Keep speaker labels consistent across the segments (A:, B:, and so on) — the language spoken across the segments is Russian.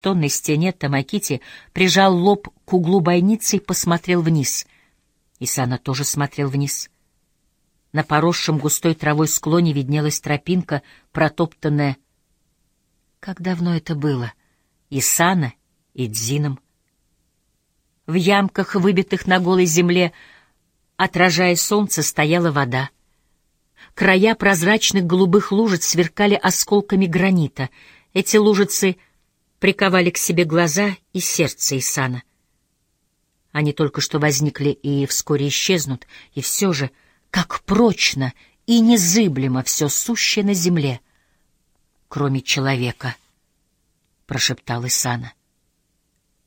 A: тонной стене Тамакити прижал лоб к углу бойницы и посмотрел вниз. Исана тоже смотрел вниз. На поросшем густой травой склоне виднелась тропинка, протоптанная. Как давно это было? Исана и Дзином. В ямках, выбитых на голой земле, отражая солнце, стояла вода. Края прозрачных голубых лужиц сверкали осколками гранита. Эти лужицы приковали к себе глаза и сердце Исана. Они только что возникли и вскоре исчезнут, и все же, как прочно и незыблемо все сущее на земле, кроме человека, — прошептал Исана,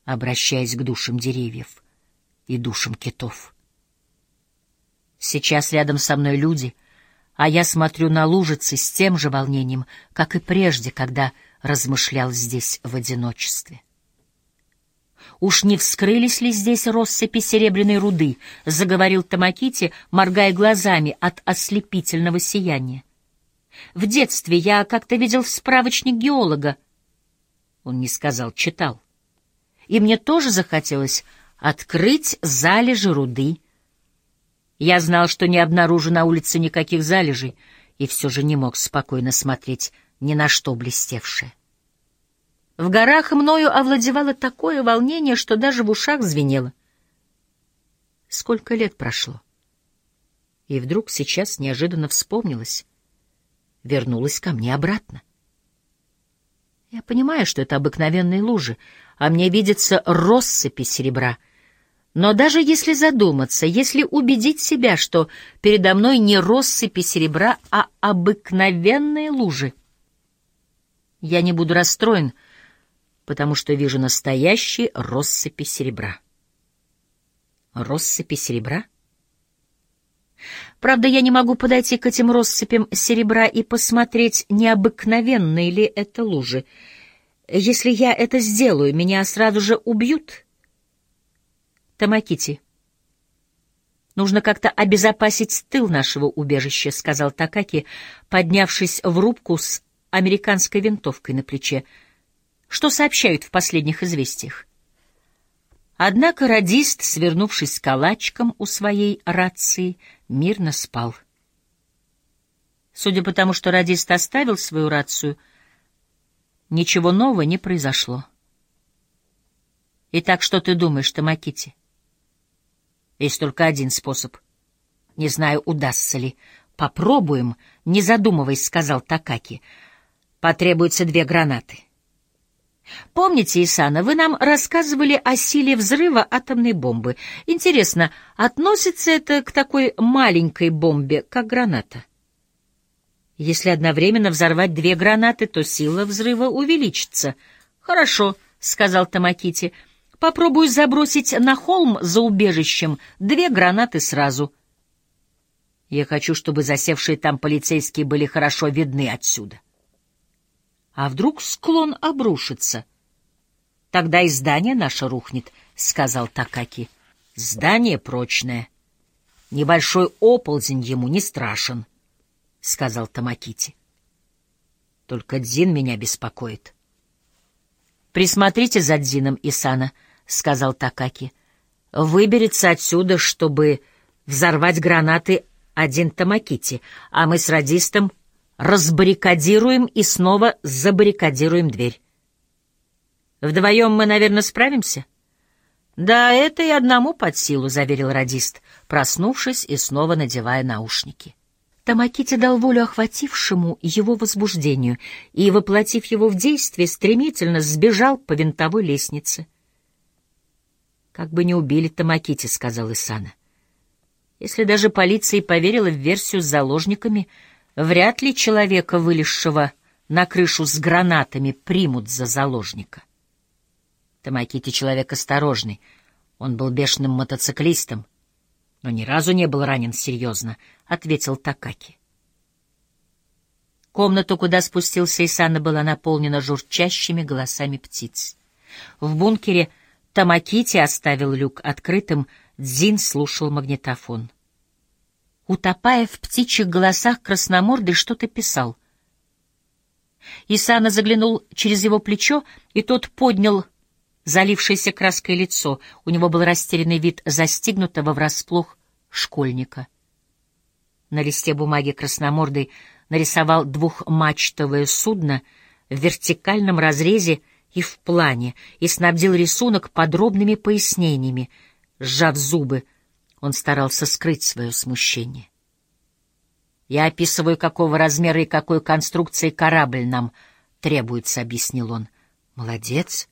A: обращаясь к душам деревьев и душам китов. Сейчас рядом со мной люди, а я смотрю на лужицы с тем же волнением, как и прежде, когда размышлял здесь в одиночестве. «Уж не вскрылись ли здесь россыпи серебряной руды?» — заговорил Тамакити, моргая глазами от ослепительного сияния. «В детстве я как-то видел справочник геолога». Он не сказал, читал. И мне тоже захотелось открыть залежи руды. Я знал, что не обнаружу на улице никаких залежей, и все же не мог спокойно смотреть ни на что блестевшее. В горах мною овладевало такое волнение, что даже в ушах звенело. Сколько лет прошло? И вдруг сейчас неожиданно вспомнилось. Вернулась ко мне обратно. Я понимаю, что это обыкновенные лужи, а мне видится россыпи серебра. Но даже если задуматься, если убедить себя, что передо мной не россыпи серебра, а обыкновенные лужи, я не буду расстроен, потому что вижу настоящие россыпи серебра. Россыпи серебра? Правда, я не могу подойти к этим россыпям серебра и посмотреть, необыкновенные ли это лужи. Если я это сделаю, меня сразу же убьют. Тамакити. Нужно как-то обезопасить тыл нашего убежища, — сказал Такаки, поднявшись в рубку с американской винтовкой на плече. Что сообщают в последних известиях? Однако радист, свернувшись калачком у своей рации, мирно спал. Судя по тому, что радист оставил свою рацию, ничего нового не произошло. Итак, что ты думаешь, Тамакити? Есть только один способ. Не знаю, удастся ли. Попробуем, не задумываясь, сказал Такаки — Потребуются две гранаты. Помните, Исана, вы нам рассказывали о силе взрыва атомной бомбы. Интересно, относится это к такой маленькой бомбе, как граната? Если одновременно взорвать две гранаты, то сила взрыва увеличится. Хорошо, — сказал Тамакити. Попробую забросить на холм за убежищем две гранаты сразу. Я хочу, чтобы засевшие там полицейские были хорошо видны отсюда. — а вдруг склон обрушится? Тогда и здание наше рухнет, — сказал Такаки. Здание прочное. Небольшой оползень ему не страшен, — сказал Тамакити. Только Дзин меня беспокоит. Присмотрите за Дзином, Исана, — сказал Такаки. Выберется отсюда, чтобы взорвать гранаты один Тамакити, а мы с радистом разбаррикадируем и снова забаррикадируем дверь. Вдвоем мы, наверное, справимся? Да, это и одному под силу, — заверил радист, проснувшись и снова надевая наушники. Тамакити дал волю охватившему его возбуждению и, воплотив его в действие, стремительно сбежал по винтовой лестнице. «Как бы не убили Тамакити», — сказал Исана. «Если даже полиция поверила в версию с заложниками, — Вряд ли человека, вылезшего на крышу с гранатами, примут за заложника. Тамакити человек осторожный. Он был бешеным мотоциклистом, но ни разу не был ранен серьезно, — ответил Такаки. Комната, куда спустился Исана, была наполнена журчащими голосами птиц. В бункере Тамакити оставил люк открытым, Дзин слушал магнитофон. Утопая в птичьих голосах, красномордый что-то писал. Исана заглянул через его плечо, и тот поднял залившееся краской лицо. У него был растерянный вид застигнутого врасплох школьника. На листе бумаги красномордый нарисовал двухмачтовое судно в вертикальном разрезе и в плане, и снабдил рисунок подробными пояснениями. Сжав зубы, он старался скрыть свое смущение. «Я описываю, какого размера и какой конструкции корабль нам требуется», — объяснил он. «Молодец.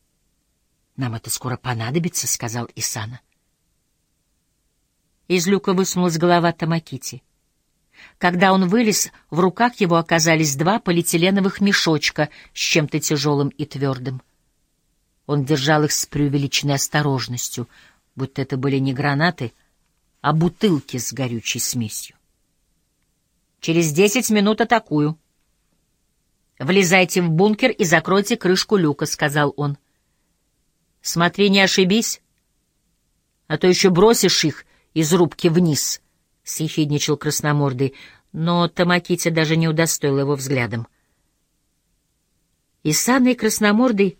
A: Нам это скоро понадобится», — сказал Исана. Из люка высунулась голова Тамакити. Когда он вылез, в руках его оказались два полиэтиленовых мешочка с чем-то тяжелым и твердым. Он держал их с преувеличенной осторожностью, будто это были не гранаты, а бутылки с горючей смесью. «Через десять минут атакую», «Влезайте в бункер и закройте крышку люка», — сказал он. «Смотри, не ошибись, а то еще бросишь их из рубки вниз», — съехидничал красномордый, но Тамакити даже не удостоил его взглядом. Исана и красномордый,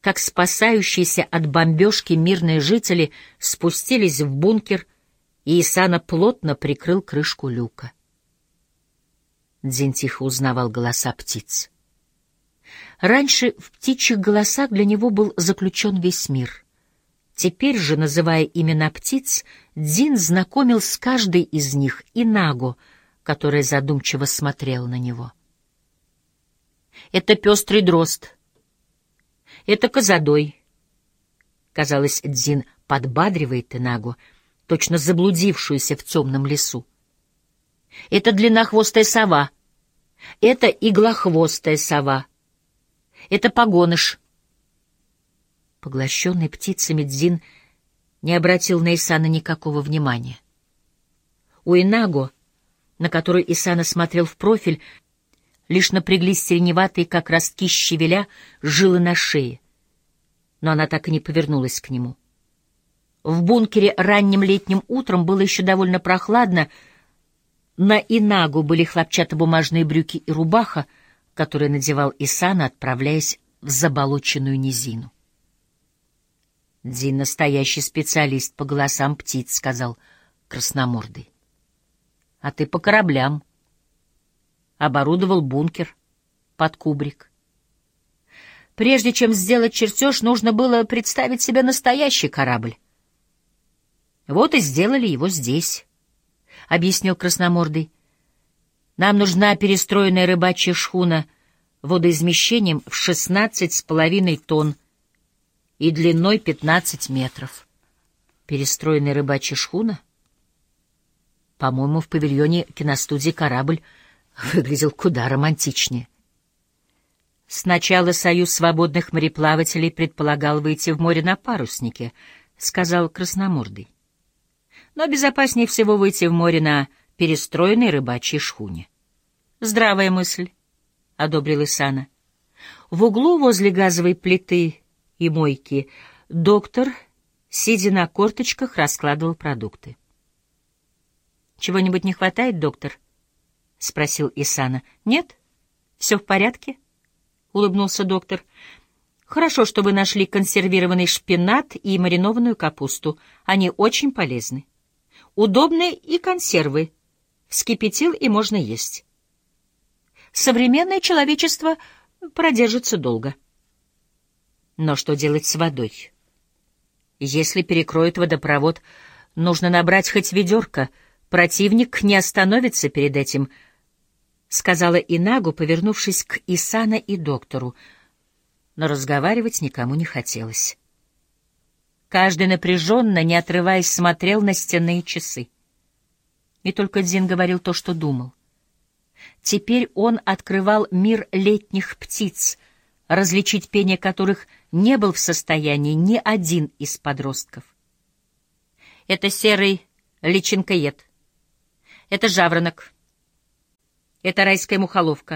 A: как спасающиеся от бомбежки мирные жители, спустились в бункер, и Исана плотно прикрыл крышку люка. Дзин тихо узнавал голоса птиц. Раньше в птичьих голосах для него был заключен весь мир. Теперь же, называя имена птиц, Дзин знакомил с каждой из них и Нагу, которая задумчиво смотрела на него. «Это пестрый дрозд. Это козадой». Казалось, Дзин подбадривает Инагу, точно заблудившуюся в темном лесу. «Это длиннохвостая сова. Это иглохвостая сова. Это погоныш». Поглощенный птицами Дзин не обратил на Исана никакого внимания. У Инаго, на которую Исана смотрел в профиль, лишь напряглись сиреневатые, как ростки щавеля, жилы на шее. Но она так и не повернулась к нему. В бункере ранним летним утром было еще довольно прохладно. На Инагу были хлопчатобумажные брюки и рубаха, которые надевал Исана, отправляясь в заболоченную низину. Дин настоящий специалист по голосам птиц, — сказал красномордый. — А ты по кораблям. Оборудовал бункер под кубрик. Прежде чем сделать чертеж, нужно было представить себе настоящий корабль. Вот и сделали его здесь, — объяснил красномордый. Нам нужна перестроенная рыбачья шхуна водоизмещением в шестнадцать с половиной тонн, и длиной 15 метров. Перестроенная рыбачья шхуна? По-моему, в павильоне киностудии корабль выглядел куда романтичнее. «Сначала Союз свободных мореплавателей предполагал выйти в море на паруснике», — сказал Красномордый. «Но безопаснее всего выйти в море на перестроенной рыбачьей шхуне». «Здравая мысль», — одобрил Исана. В углу возле газовой плиты и мойки, доктор, сидя на корточках, раскладывал продукты. «Чего-нибудь не хватает, доктор?» — спросил Исана. «Нет? Все в порядке?» — улыбнулся доктор. «Хорошо, что вы нашли консервированный шпинат и маринованную капусту. Они очень полезны. Удобные и консервы. Вскипятил и можно есть. Современное человечество продержится долго». Но что делать с водой? Если перекроют водопровод, нужно набрать хоть ведерко. Противник не остановится перед этим, — сказала Инагу, повернувшись к Исана и доктору. Но разговаривать никому не хотелось. Каждый напряженно, не отрываясь, смотрел на стенные часы. И только Дзин говорил то, что думал. Теперь он открывал мир летних птиц, различить пение которых не был в состоянии ни один из подростков. Это серый личинкоед. Это жаворонок. Это райская мухоловка.